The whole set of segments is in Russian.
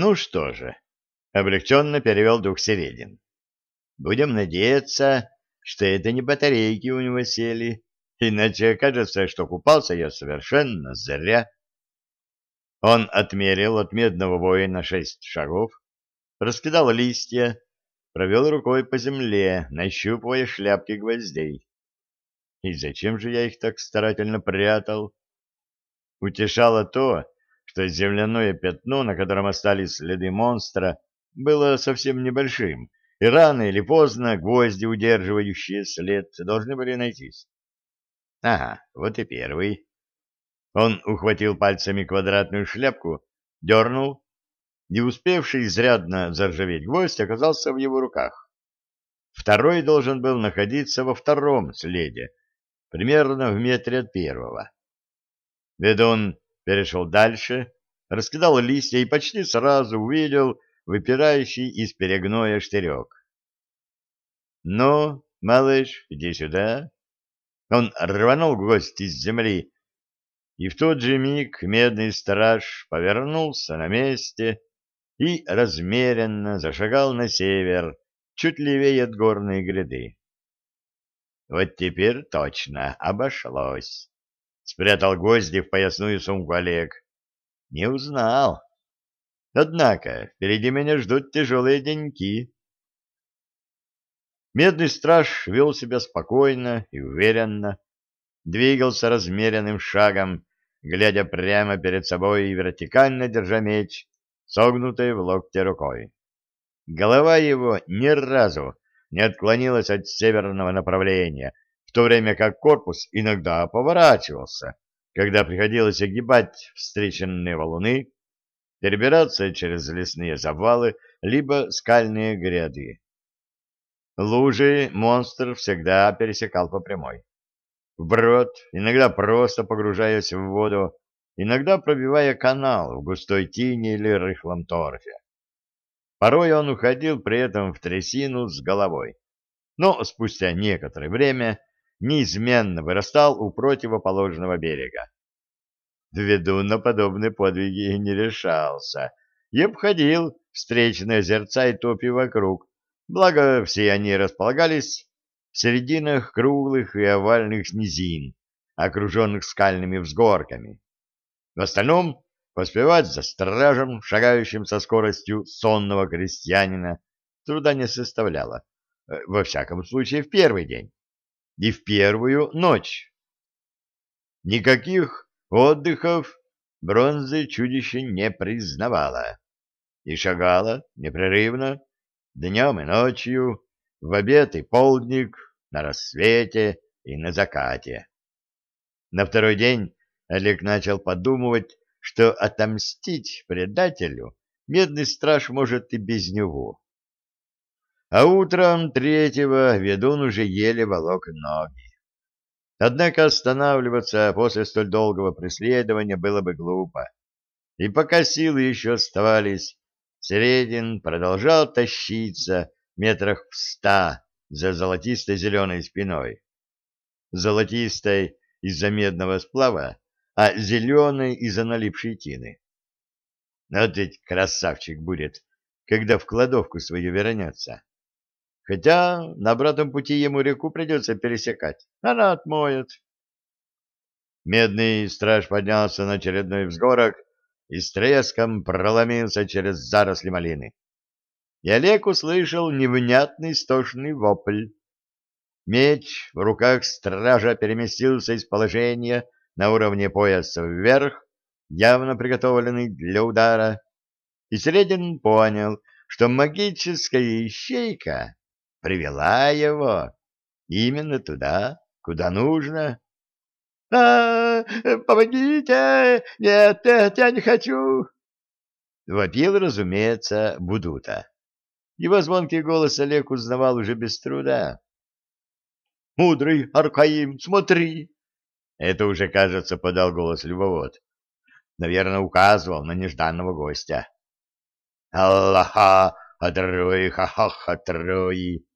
Ну что же, облегченно перевел дух Середин. Будем надеяться, что это не батарейки у него сели, иначе окажется, что купался я совершенно зря. Он отмерил от медного воина шесть шагов, раскидал листья, провел рукой по земле, нащупывая шляпки гвоздей. И зачем же я их так старательно прятал? Утешало то, что земляное пятно, на котором остались следы монстра, было совсем небольшим, и рано или поздно гвозди, удерживающие след, должны были найтись. Ага, вот и первый. Он ухватил пальцами квадратную шляпку, дернул, не успевший изрядно заржаветь гвоздь оказался в его руках. Второй должен был находиться во втором следе, примерно в метре от первого. Ведун перешел дальше, раскидал листья и почти сразу увидел выпирающий из перегноя штырек. — Ну, малыш, иди сюда. Он рванул гвоздь из земли, и в тот же миг медный страж повернулся на месте и размеренно зашагал на север, чуть левее от горной гряды. Вот теперь точно обошлось. Спрятал гвозди в поясную сумку Олег. Не узнал. Однако впереди меня ждут тяжелые деньки. Медный страж вел себя спокойно и уверенно, двигался размеренным шагом, глядя прямо перед собой и вертикально держа меч, согнутой в локте рукой. Голова его ни разу не отклонилась от северного направления, в то время как корпус иногда поворачивался, когда приходилось огибать встреченные валуны, перебираться через лесные завалы, либо скальные гряды. Лужи монстр всегда пересекал по прямой. Вброд, иногда просто погружаясь в воду, иногда пробивая канал в густой тине или рыхлом торфе. Порой он уходил при этом в трясину с головой, но спустя некоторое время неизменно вырастал у противоположного берега. Ведун на подобные подвиги не решался и обходил встречные озерца и топи вокруг, благо все они располагались в серединах круглых и овальных низин, окруженных скальными взгорками. В остальном поспевать за стражем, шагающим со скоростью сонного крестьянина, труда не составляло, э, во всяком случае в первый день и в первую ночь. Никаких отдыхов бронзы чудище не признавала и шагала непрерывно днем и ночью, в обед и полдник, на рассвете и на закате. На второй день Олег начал подумывать, что отомстить предателю медный страж может и без него. А утром третьего ведун уже еле волок ноги. Однако останавливаться после столь долгого преследования было бы глупо. И пока силы еще оставались, Середин продолжал тащиться метрах в ста за золотисто-зеленой спиной. Золотистой из-за медного сплава, а зеленой из-за налипшей тины. Вот ведь красавчик будет, когда в кладовку свою вернется. Хотя на обратном пути ему реку придется пересекать. Она отмоет. Медный страж поднялся на очередной взгорок и с треском проломился через заросли малины. И Олег услышал невнятный стошный вопль. Меч в руках стража переместился из положения на уровне пояса вверх, явно приготовленный для удара, и Средин понял, что магическая ищейка привела его именно туда, куда нужно. — А, помогите! Нет, нет, я не хочу! Вопил, разумеется, Будута. Его звонкий голос Олег узнавал уже без труда. «Мудрый Аркаим, смотри!» Это уже, кажется, подал голос любовод. Наверное, указывал на нежданного гостя. «Аллаха, атрои, ха-ха, атрои!»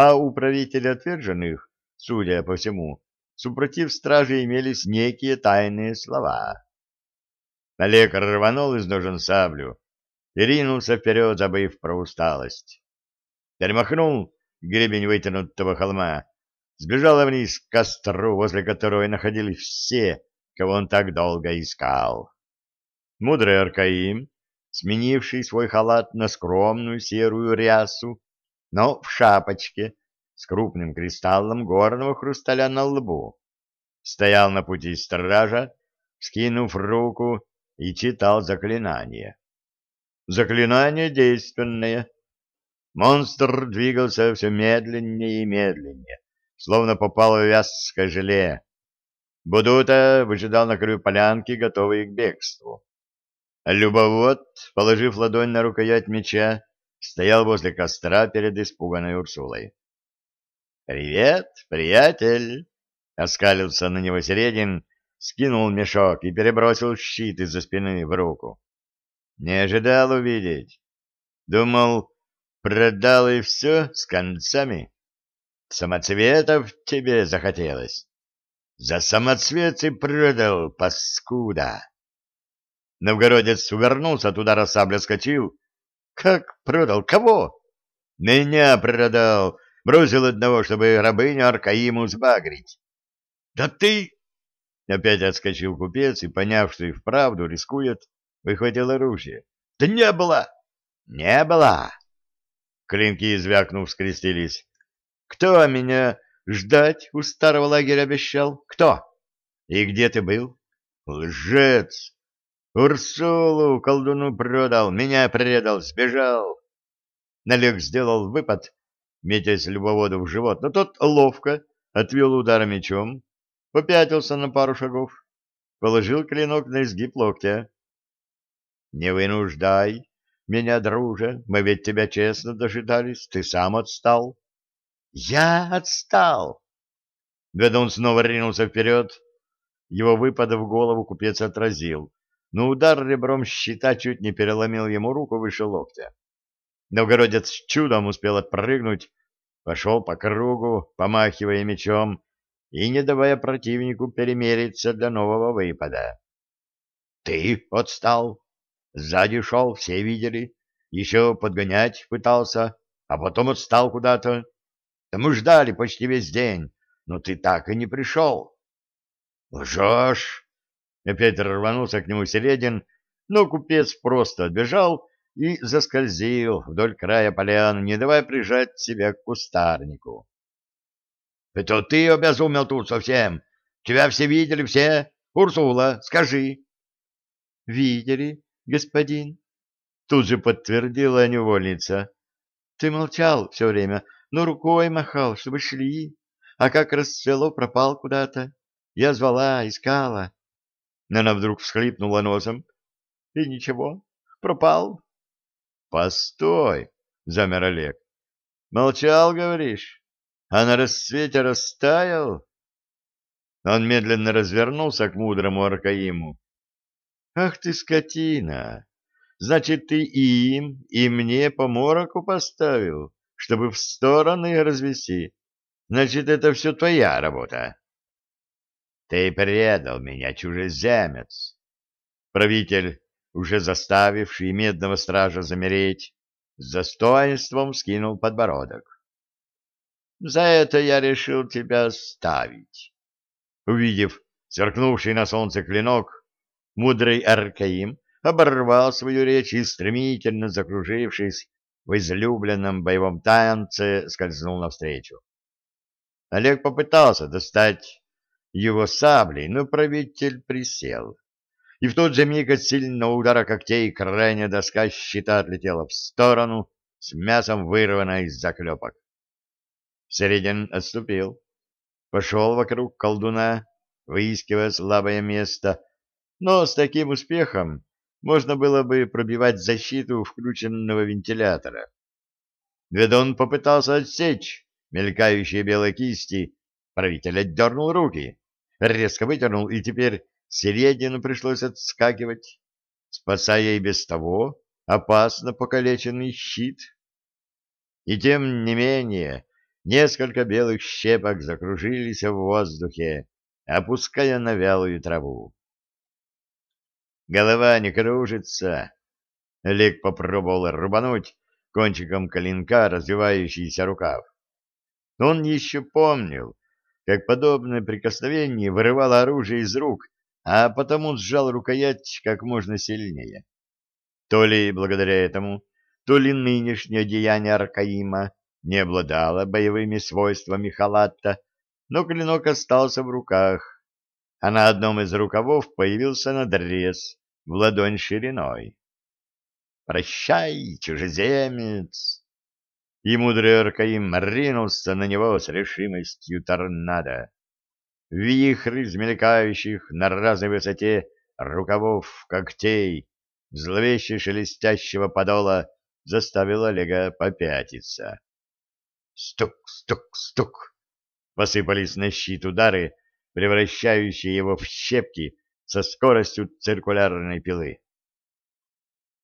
А у правителя отверженных, судя по всему, супротив стражи имелись некие тайные слова. Олег рванул из ножен саблю, и ринулся вперед, забыв про усталость. Перемахнул гребень вытянутого холма, сбежал вниз к костру, возле которого находились все, кого он так долго искал. Мудрый Аркаим, сменивший свой халат на скромную серую рясу, но в шапочке с крупным кристаллом горного хрусталя на лбу, стоял на пути стража, скинув руку и читал заклинание. Заклинание действенное. Монстр двигался все медленнее и медленнее, словно попал в вязкое желе. Будута выжидал на краю полянки, готовый к бегству. Любовод, положив ладонь на рукоять меча, стоял возле костра перед испуганной Урсулой. «Привет, приятель!» — оскалился на него Середин, скинул мешок и перебросил щит из-за спины в руку. Не ожидал увидеть. Думал, продал и все с концами. Самоцветов тебе захотелось. За самоцвет и продал, паскуда. Новгородец увернулся, от удара сабля скочил. Как продал? Кого? Меня продал. Бросил одного, чтобы рабыню Аркаиму сбагрить. Да ты... Опять отскочил купец и, поняв, что и вправду рискует, выхватил оружие. — Да не было! — Не было! Клинки, звякнув, скрестились. — Кто меня ждать у старого лагеря обещал? Кто? И где ты был? — Лжец! Урсулу колдуну продал, меня предал, сбежал. Налег сделал выпад, метясь любоводу в живот, но тот ловко отвел удар мечом, попятился на пару шагов, положил клинок на изгиб локтя. Не вынуждай меня, друже, мы ведь тебя честно дожидались, ты сам отстал. Я отстал. Ведун снова ринулся вперед. Его выпада в голову купец отразил, но удар ребром щита чуть не переломил ему руку выше локтя. Новгородец чудом успел отпрыгнуть, пошел по кругу, помахивая мечом и не давая противнику перемериться для нового выпада. — Ты отстал? Сзади шел, все видели. Еще подгонять пытался, а потом отстал куда-то. Да мы ждали почти весь день, но ты так и не пришел. Лжешь! Опять рванулся к нему Середин, но купец просто отбежал и заскользил вдоль края поляны, не давая прижать себя к кустарнику. — Это ты обязумел тут совсем? Тебя все видели, все? Урсула, скажи. — Видели, господин, — тут же подтвердила невольница. — Ты молчал все время, но рукой махал, чтобы шли, а как расцвело, пропал куда-то. Я звала, искала. Она вдруг всхлипнула носом. — И ничего, пропал. — Постой, — замер Олег. — Молчал, говоришь? А на рассвете растаял? Он медленно развернулся к мудрому Аркаиму Ах ты, скотина! Значит, ты и им, и мне по мороку поставил, чтобы в стороны развести. Значит, это все твоя работа. Ты предал меня, чужеземец. Правитель, уже заставивший медного стража замереть, с достоинством скинул подбородок. За это я решил тебя ставить. Увидев сверкнувший на солнце клинок, Мудрый Аркаим оборвал свою речь и, стремительно закружившись в излюбленном боевом танце, скользнул навстречу. Олег попытался достать его саблей, но правитель присел. И в тот же миг от сильного удара когтей крайняя доска щита отлетела в сторону, с мясом вырвана из заклепок. Середин отступил, пошел вокруг колдуна, выискивая слабое место, но с таким успехом можно было бы пробивать защиту включенного вентилятора. Ведун попытался отсечь мелькающие белые кисти, правитель отдернул руки, резко вытернул, и теперь Середину пришлось отскакивать, спасая и без того опасно покалеченный щит. И тем не менее несколько белых щепок закружились в воздухе, опуская на вялую траву. Голова не кружится. Олег попробовал рубануть кончиком клинка развивающийся рукав. Он еще помнил, как подобное прикосновение вырывало оружие из рук, а потому сжал рукоять как можно сильнее. То ли благодаря этому, то ли нынешнее деяние Аркаима не обладало боевыми свойствами халата, но клинок остался в руках, а на одном из рукавов появился надрез в ладонь шириной. «Прощай, чужеземец!» И мудрый Аркаим ринулся на него с решимостью торнадо. Вихрь из мелькающих на разной высоте рукавов когтей, зловеще шелестящего подола, заставил Олега попятиться. Стук, стук, стук! Посыпались на щит удары, превращающие его в щепки со скоростью циркулярной пилы.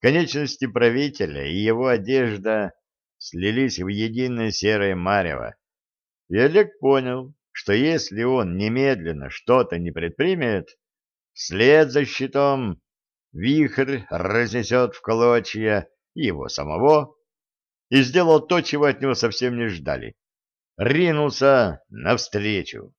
Конечности правителя и его одежда слились в единое серое марево, и Олег понял, что если он немедленно что-то не предпримет, вслед за щитом вихрь разнесет в клочья его самого и сделал то, чего от него совсем не ждали. Ринулся навстречу.